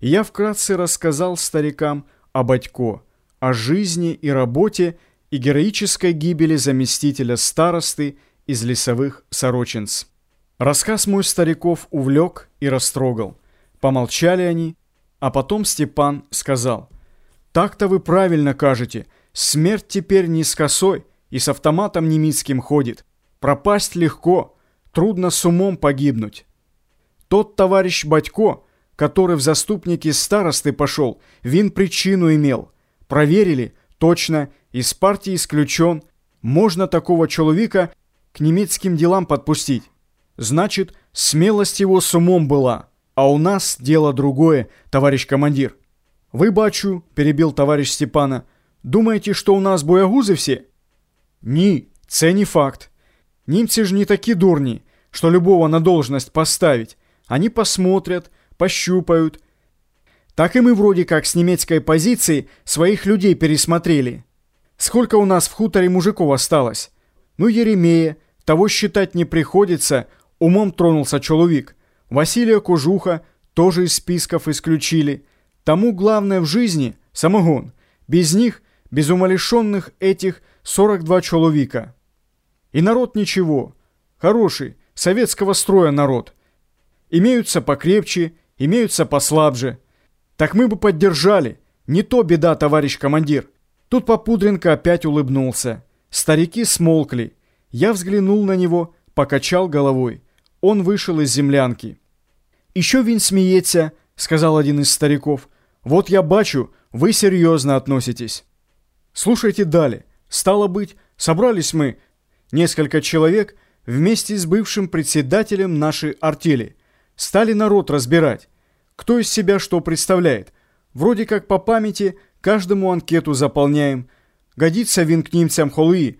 Я вкратце рассказал старикам о Батько, о жизни и работе и героической гибели заместителя старосты из лесовых сорочинц. Рассказ мой стариков увлек и растрогал. Помолчали они, а потом Степан сказал, «Так-то вы правильно кажете, смерть теперь не с косой и с автоматом немецким ходит. Пропасть легко, трудно с умом погибнуть. Тот товарищ Батько, который в заступники старосты пошел, вин причину имел. Проверили, точно, из партии исключен. Можно такого человека к немецким делам подпустить. Значит, смелость его с умом была. А у нас дело другое, товарищ командир. Вы, бачу, перебил товарищ Степана, думаете, что у нас боягузы все? Ні, це не факт. Немцы ж не такие дурни, что любого на должность поставить. Они посмотрят, пощупают. Так и мы вроде как с немецкой позиции своих людей пересмотрели. Сколько у нас в хуторе мужиков осталось? Ну, Еремея, того считать не приходится, умом тронулся человек. Василия Кожуха тоже из списков исключили. Тому главное в жизни – самогон. Без них, без умалишенных этих 42 человека. И народ ничего. Хороший, советского строя народ. Имеются покрепче, имеются послабже. Так мы бы поддержали. Не то беда, товарищ командир. Тут Попудренко опять улыбнулся. Старики смолкли. Я взглянул на него, покачал головой. Он вышел из землянки. «Еще він смеется», — сказал один из стариков. «Вот я бачу, вы серьезно относитесь». «Слушайте далее. Стало быть, собрались мы, несколько человек, вместе с бывшим председателем нашей артели. Стали народ разбирать, кто из себя что представляет. Вроде как по памяти каждому анкету заполняем. Годится він к немцам холуи.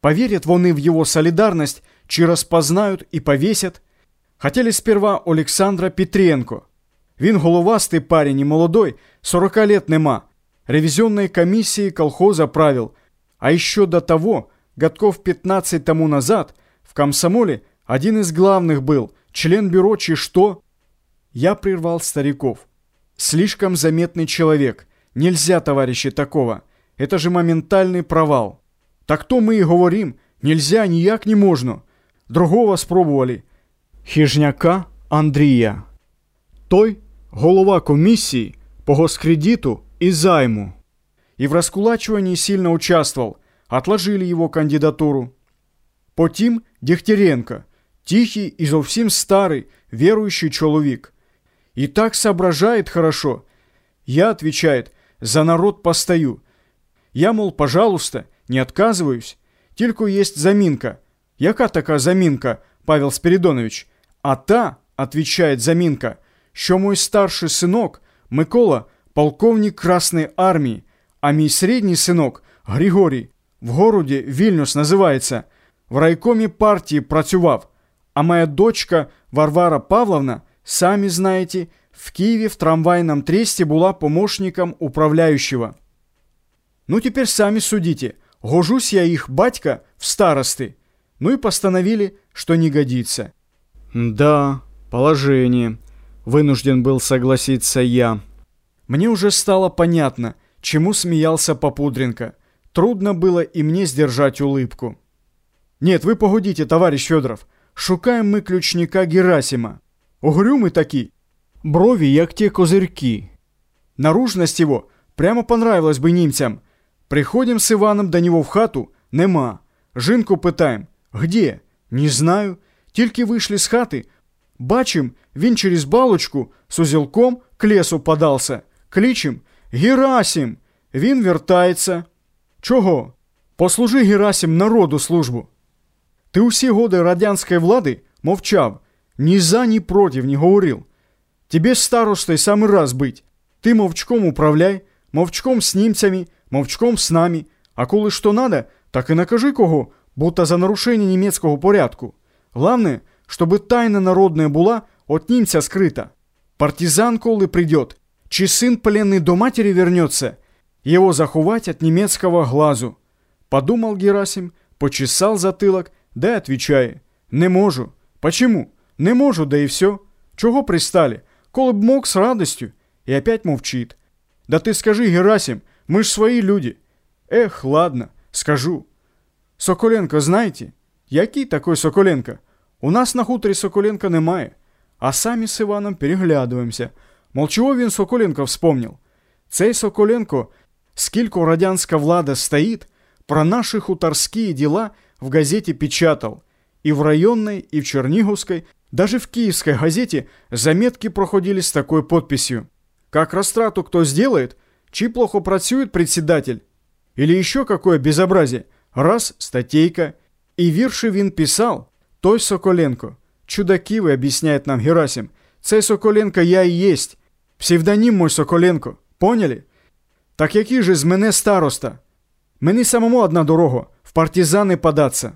Поверят вони в его солидарность, чи распознают и повесят. Хотели сперва Александра Петренко. Він головастый парень и молодой, 40 лет нема. Ревизионной комиссии колхоза правил. А еще до того, годков 15 тому назад, в комсомоле один из главных был, член бюро чи что. Я прервал стариков. Слишком заметный человек. Нельзя, товарищи, такого. Это же моментальный провал. Так то мы и говорим. Нельзя, ніяк не можно. Другого спробували. Хижняка Андрія. Той голова комісії по госкредиту и займу. И в раскулачивании сильно участвовал. Отложили его кандидатуру. Потім Дегтяренко, тихий и совсем старый, верующий человек. И так соображает хорошо. Я, отвечает, за народ постою. Я, мол, пожалуйста, не отказываюсь. Только есть заминка. Яка така заминка, Павел Спиридонович? А та, отвечает заминка, що мой старший сынок, Микола, полковник Красной Армии, а мій средний сынок, Григорий, в городе Вильнюс называется, в райкоме партии працював, а моя дочка Варвара Павловна, сами знаете, в Киеве в трамвайном тресте была помощником управляющего. Ну теперь сами судите, гожусь я их батька в старосты. Ну и постановили, что не годится. Да, положение. Вынужден был согласиться я. Мне уже стало понятно, чему смеялся Попудренко. Трудно было и мне сдержать улыбку. Нет, вы погодите, товарищ Федоров Шукаем мы ключника Герасима. Угрюмый таки. Брови, як те козырьки. Наружность его прямо понравилась бы немцам. Приходим с Иваном до него в хату, нема. Жинку питаем, где? Не знаю. Тільки вышли с хаты. Бачим, він через балочку с узелком к лесу подался. Кличем «Герасим!» Він вертається. Чого? Послужи Герасим народу службу. Ти усі годи радянської влади мовчав, ні за, ні против не говорив. Тебе старостой самый раз быть. Ты мовчком управляй, мовчком с немцами, мовчком с нами. А коли что надо, так и накажи кого, будто за нарушение немецкого порядку. Главное, чтобы тайна народная была от немца скрыта. Партизан, коли придет, чи сын пленный до матери вернется, его заховать от немецкого глазу. Подумал Герасим, почесал затылок, да и отвечая, не можу. Почему? Не можу, да и все. Чего пристали? Коли б мог с радостью. и опять мовчит. «Да ты скажи, Герасим, мы ж свои люди». «Эх, ладно, скажу». «Соколенко знаєте?» «Який такой Соколенко?» «У нас на хуторі Соколенко немає». А самі з Іваном переглядуємося. Мол, чого він Соколенко вспомнив? Цей Соколенко, скільки радянська влада стоїть, про наши хуторские дела в газете печатал. И в районной, и в Черниговской, даже в киевской газете заметки проходили с такой подписью. Как растрату кто сделает, чи плохо працюет председатель, или еще какое безобразие, раз статейка, и вірші він писал, той Соколенко. Чудаки вы, объясняет нам Герасим. Цей Соколенко я и есть. Псевдоним мой Соколенко. Поняли? Так який же з мене староста? Мені самому одна дорога в партизани податься.